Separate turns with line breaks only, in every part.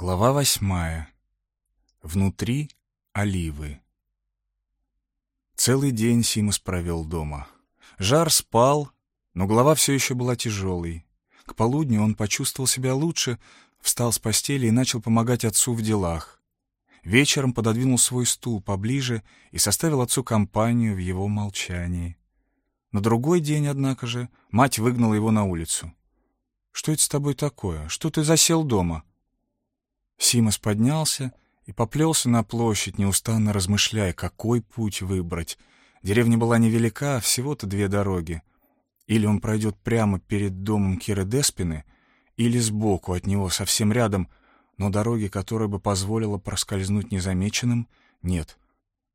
Глава восьмая. Внутри оливы. Целый день Симус провел дома. Жар спал, но голова все еще была тяжелой. К полудню он почувствовал себя лучше, встал с постели и начал помогать отцу в делах. Вечером пододвинул свой стул поближе и составил отцу компанию в его молчании. На другой день, однако же, мать выгнала его на улицу. «Что это с тобой такое? Что ты засел дома?» Симос поднялся и поплелся на площадь, неустанно размышляя, какой путь выбрать. Деревня была невелика, всего-то две дороги. Или он пройдет прямо перед домом Киры Деспины, или сбоку от него, совсем рядом, но дороги, которая бы позволила проскользнуть незамеченным, нет.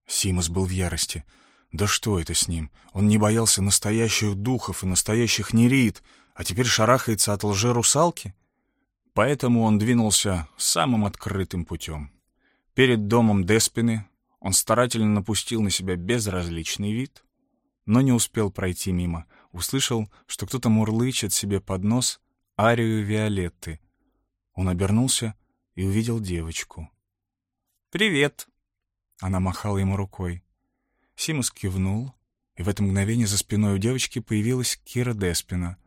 Симос был в ярости. Да что это с ним? Он не боялся настоящих духов и настоящих нерит, а теперь шарахается от лжи-русалки? Поэтому он двинулся самым открытым путем. Перед домом Деспины он старательно напустил на себя безразличный вид, но не успел пройти мимо. Услышал, что кто-то мурлычет себе под нос арию Виолетты. Он обернулся и увидел девочку. «Привет!» Она махала ему рукой. Симус кивнул, и в это мгновение за спиной у девочки появилась Кира Деспина.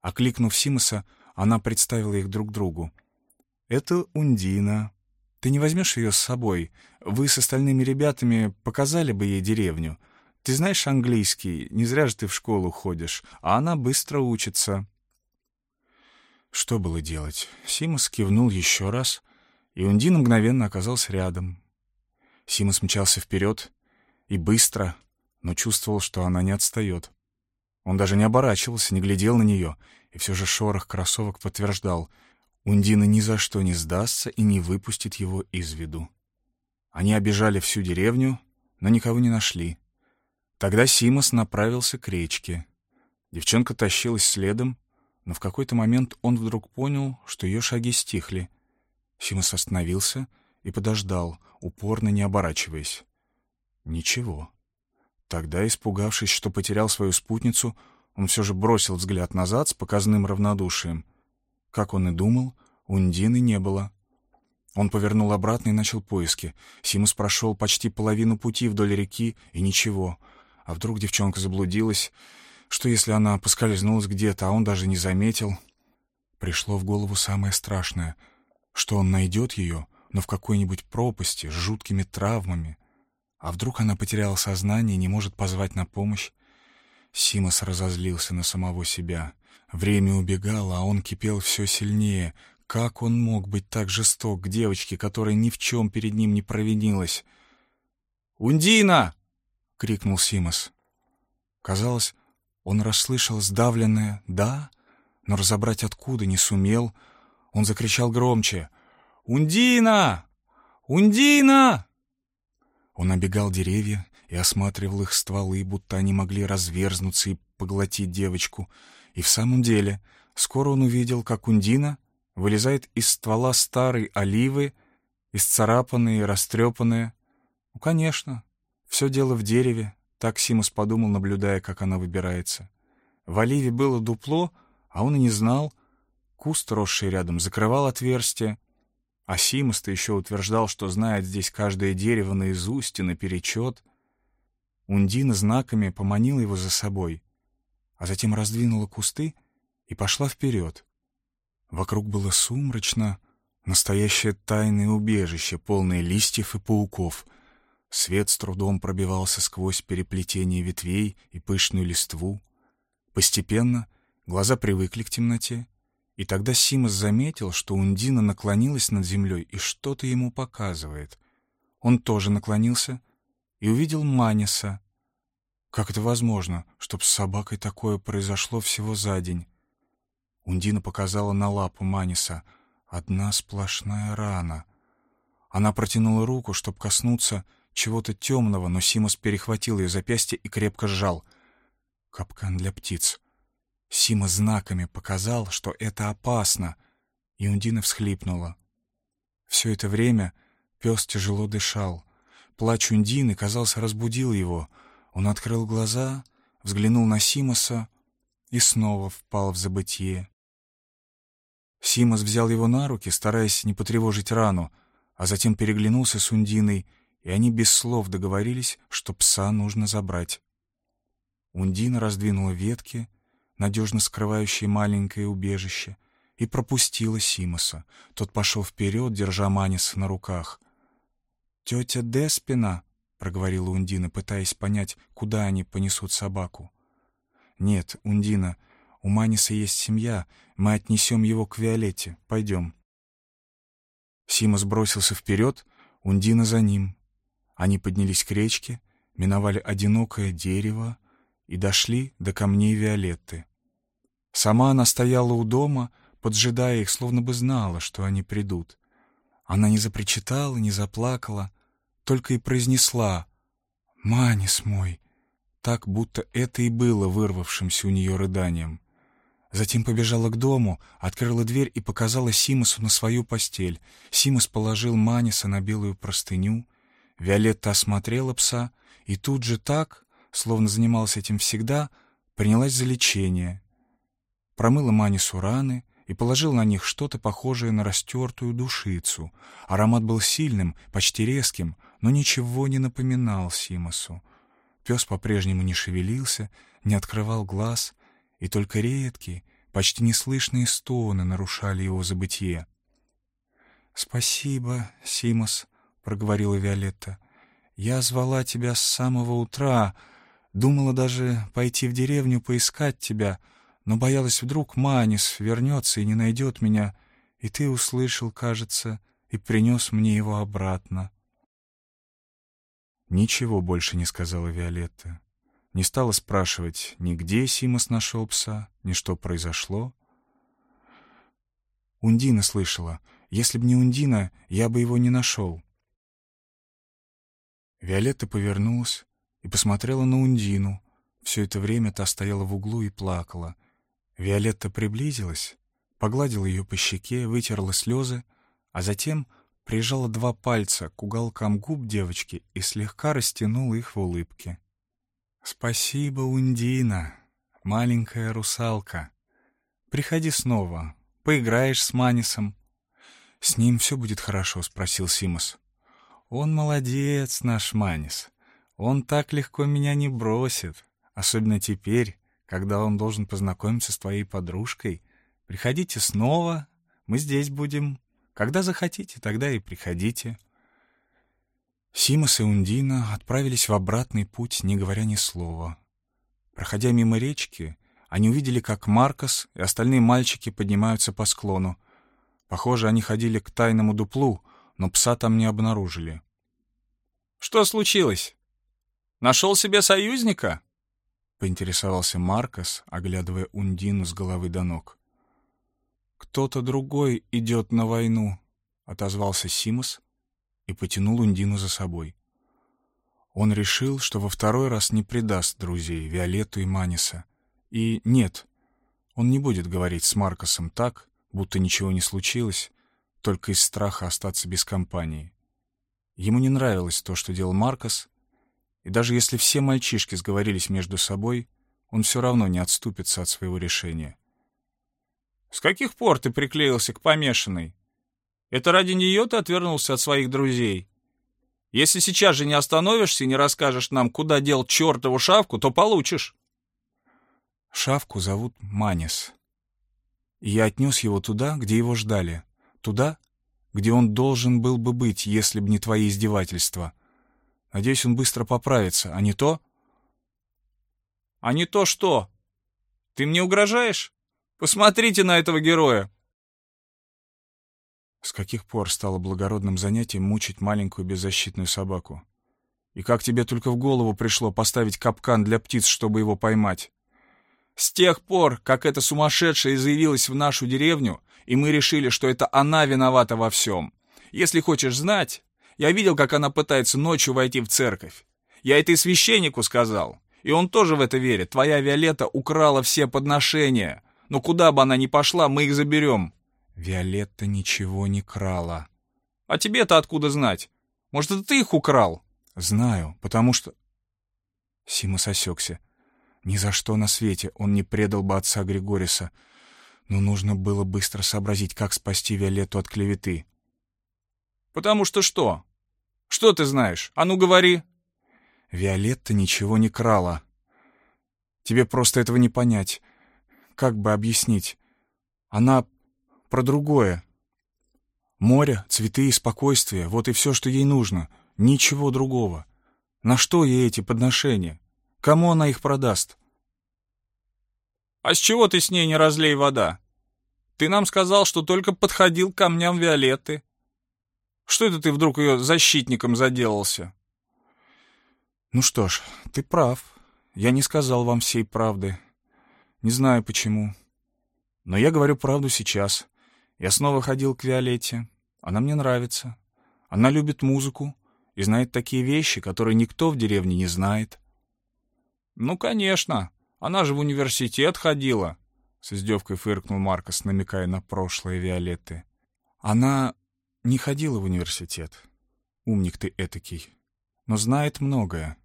Окликнув Симуса, она представила их друг другу. «Это Ундина. Ты не возьмешь ее с собой? Вы с остальными ребятами показали бы ей деревню. Ты знаешь английский, не зря же ты в школу ходишь, а она быстро учится». Что было делать? Симус кивнул еще раз, и Ундина мгновенно оказался рядом. Симус мчался вперед и быстро, но чувствовал, что она не отстает. Он даже не оборачивался, не глядел на нее — и все же шорох кроссовок подтверждал, Ундина ни за что не сдастся и не выпустит его из виду. Они обижали всю деревню, но никого не нашли. Тогда Симос направился к речке. Девчонка тащилась следом, но в какой-то момент он вдруг понял, что ее шаги стихли. Симос остановился и подождал, упорно не оборачиваясь. Ничего. Тогда, испугавшись, что потерял свою спутницу, он все же бросил взгляд назад с показным равнодушием. Как он и думал, Ундины не было. Он повернул обратно и начал поиски. Симус прошел почти половину пути вдоль реки, и ничего. А вдруг девчонка заблудилась? Что, если она поскользнулась где-то, а он даже не заметил? Пришло в голову самое страшное, что он найдет ее, но в какой-нибудь пропасти с жуткими травмами. А вдруг она потеряла сознание и не может позвать на помощь? Симос разозлился на самого себя. Время убегало, а он кипел все сильнее. Как он мог быть так жесток к девочке, которая ни в чем перед ним не провинилась? «Ундина!» — крикнул Симос. Казалось, он расслышал сдавленное «да», но разобрать откуда не сумел. Он закричал громче «Ундина! Ундина!» Он обегал деревья и осматривал их стволы, будто они могли разверзнуться и поглотить девочку. И в самом деле, скоро он увидел, как Ундина вылезает из ствола старой оливы, исцарапанная и растрепанная. Ну, конечно, все дело в дереве, так Симус подумал, наблюдая, как она выбирается. В оливе было дупло, а он и не знал. Куст, росший рядом, закрывал отверстие, а Симус-то еще утверждал, что знает здесь каждое дерево наизусть и наперечет. Ундина знаками поманила его за собой, а затем раздвинула кусты и пошла вперед. Вокруг было сумрачно, настоящее тайное убежище, полное листьев и пауков. Свет с трудом пробивался сквозь переплетение ветвей и пышную листву. Постепенно глаза привыкли к темноте, и тогда Симос заметил, что Ундина наклонилась над землей и что-то ему показывает. Он тоже наклонился и увидел Маниса. Как это возможно, чтоб с собакой такое произошло всего за день? Ундина показала на лапу Маниса. Одна сплошная рана. Она протянула руку, чтобы коснуться чего-то темного, но Симос перехватил ее запястье и крепко сжал. Капкан для птиц. Сима знаками показал, что это опасно, и Ундина всхлипнула. Все это время пес тяжело дышал. Плач Ундины, казалось, разбудил его. Он открыл глаза, взглянул на Симоса и снова впал в забытье. Симос взял его на руки, стараясь не потревожить рану, а затем переглянулся с Ундиной, и они без слов договорились, что пса нужно забрать. Ундина раздвинула ветки, надежно скрывающие маленькое убежище, и пропустила Симоса. Тот пошел вперед, держа Маниса на руках. «Тетя Деспина», — проговорила Ундина, пытаясь понять, куда они понесут собаку. «Нет, Ундина, у Маниса есть семья, мы отнесем его к Виолетте. Пойдем». Симос бросился вперед, Ундина за ним. Они поднялись к речке, миновали одинокое дерево и дошли до камней Виолетты. Сама она стояла у дома, поджидая их, словно бы знала, что они придут. Она не запричитала, не заплакала, только и произнесла «Манис мой!» так, будто это и было вырвавшимся у нее рыданием. Затем побежала к дому, открыла дверь и показала Симусу на свою постель. Симус положил Маниса на белую простыню. Виолетта осмотрела пса и тут же так, словно занималась этим всегда, принялась за лечение. Промыла Манису раны и положила на них что-то похожее на растертую душицу. Аромат был сильным, почти резким, но ничего не напоминал Симосу. Пес по-прежнему не шевелился, не открывал глаз, и только редкие, почти неслышные стоны нарушали его забытье. «Спасибо, Симос», — проговорила Виолетта. «Я звала тебя с самого утра, думала даже пойти в деревню поискать тебя, но боялась, вдруг Манис вернется и не найдет меня, и ты услышал, кажется, и принес мне его обратно». Ничего больше не сказала Виолетта. Не стала спрашивать ни где Симос нашел пса, ни что произошло. Ундина слышала. Если б не Ундина, я бы его не нашел. Виолетта повернулась и посмотрела на Ундину. Все это время та стояла в углу и плакала. Виолетта приблизилась, погладила ее по щеке, вытерла слезы, а затем прижала два пальца к уголкам губ девочки и слегка растянула их в улыбке. «Спасибо, Ундина, маленькая русалка. Приходи снова, поиграешь с Манисом». «С ним все будет хорошо?» — спросил Симос. «Он молодец, наш Манис. Он так легко меня не бросит, особенно теперь, когда он должен познакомиться с твоей подружкой. Приходите снова, мы здесь будем. Когда захотите, тогда и приходите». Симос и Ундина отправились в обратный путь, не говоря ни слова. Проходя мимо речки, они увидели, как Маркос и остальные мальчики поднимаются по склону. Похоже, они ходили к тайному дуплу, но пса там не обнаружили.
«Что случилось? Нашел себе союзника?»
— поинтересовался Маркос, оглядывая Ундину с головы до ног. «Кто-то другой идет на войну», — отозвался Симос, и потянул Ундину за собой. Он решил, что во второй раз не предаст друзей Виолетту и Маниса. И нет, он не будет говорить с Маркосом так, будто ничего не случилось, только из страха остаться без компании. Ему не нравилось то, что делал Маркос, и даже если все мальчишки сговорились между собой, он все равно не отступится от своего решения.
«С каких пор ты приклеился к помешанной?» Это ради нее ты отвернулся от своих друзей. Если сейчас же не остановишься и не расскажешь нам, куда дел чертову шавку, то получишь.
Шавку зовут Манис. И я отнес его туда, где его ждали. Туда, где он должен был бы быть, если бы не твои издевательства. Надеюсь, он быстро поправится, а не то...
А не то что? Ты мне угрожаешь? Посмотрите на этого героя.
С каких пор стало благородным занятием мучить маленькую беззащитную собаку? И как тебе только в голову пришло поставить капкан для птиц, чтобы его поймать?
С тех пор, как эта сумасшедшая заявилась в нашу деревню, и мы решили, что это она виновата во всем. Если хочешь знать, я видел, как она пытается ночью войти в церковь. Я это и священнику сказал, и он тоже в это верит. Твоя Виолетта украла все подношения, но куда бы она ни пошла, мы их заберем.
Виолетта ничего не крала.
А тебе-то откуда знать? Может, это ты их украл?
Знаю, потому что... Симус осекся. Ни за что на свете он не предал бы отца Григориса. Но нужно было быстро сообразить, как спасти Виолетту от клеветы.
«Потому что что? Что ты знаешь? А ну говори!»
Виолетта ничего не крала. Тебе просто этого не понять. Как бы объяснить? Она про другое. Море, цветы и спокойствие — вот и все, что ей нужно. Ничего другого. На что ей эти подношения? Кому она их продаст?
«А с чего ты с ней не разлей вода? Ты нам сказал, что только подходил к камням Виолетты. Что это ты вдруг ее защитником заделался?»
«Ну что ж, ты прав. Я не сказал вам всей правды. Не знаю почему. Но я говорю правду сейчас. Я снова ходил к Виолетте. Она мне нравится. Она любит музыку и знает такие вещи, которые никто в деревне не знает».
«Ну, конечно. Она же в университет ходила», — с издевкой фыркнул Маркос, намекая на прошлое Виолетты.
«Она не ходила в университет. Умник ты этакий. Но знает многое.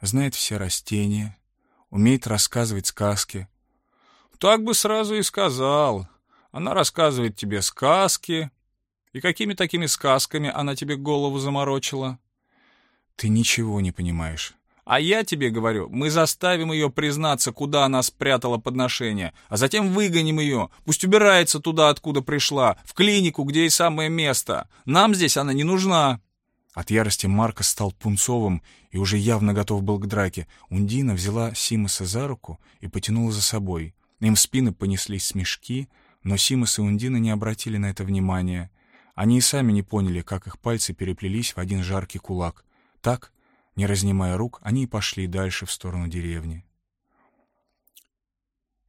Знает все растения, умеет рассказывать сказки».
«Так бы сразу и сказал. Она рассказывает тебе сказки. И какими такими сказками она тебе голову заморочила?»
«Ты ничего не понимаешь.
А я тебе говорю, мы заставим ее признаться, куда она спрятала подношение, а затем выгоним ее. Пусть убирается туда, откуда пришла, в клинику, где ей самое место. Нам здесь она не нужна».
От ярости Марка стал пунцовым и уже явно готов был к драке. Ундина взяла Симоса за руку и потянула за собой. Им в спины понеслись смешки, но Симос и Ундина не обратили на это внимания. Они и сами не поняли, как их пальцы переплелись в один жаркий кулак. Так не разнимая рук, они и пошли дальше в сторону деревни.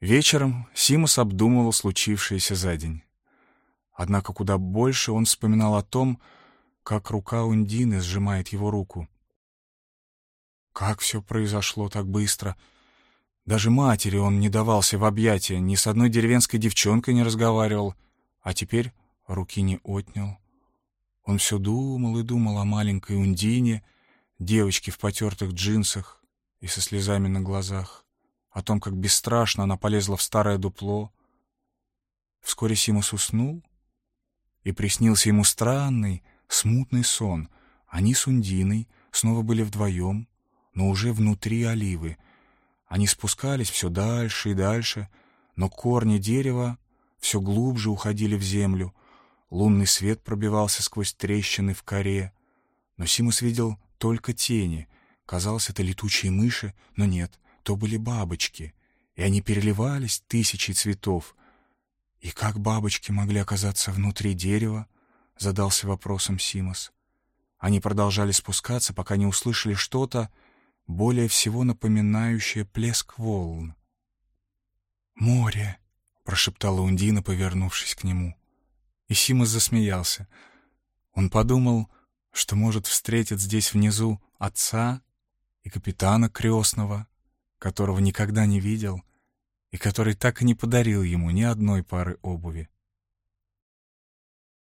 Вечером Симус обдумывал случившееся за день. Однако куда больше он вспоминал о том, как рука Ундины сжимает его руку. Как все произошло так быстро. Даже матери он не давался в объятия, ни с одной деревенской девчонкой не разговаривал, а теперь руки не отнял. Он все думал и думал о маленькой Ундине — девочки в потертых джинсах и со слезами на глазах, о том, как бесстрашно она полезла в старое дупло. Вскоре Симус уснул, и приснился ему странный, смутный сон. Они с Ундиной снова были вдвоем, но уже внутри оливы. Они спускались все дальше и дальше, но корни дерева все глубже уходили в землю. Лунный свет пробивался сквозь трещины в коре, но Симус видел только тени. Казалось, это летучие мыши, но нет, то были бабочки, и они переливались тысячей цветов. И как бабочки могли оказаться внутри дерева? Задался вопросом Симос. Они продолжали спускаться, пока не услышали что-то, более всего напоминающее плеск волн. «Море!» — прошептала Ундина, повернувшись к нему. И Симос засмеялся. Он подумал, что может встретить здесь внизу отца и капитана крестного, которого никогда не видел и который так и не подарил ему ни одной пары обуви.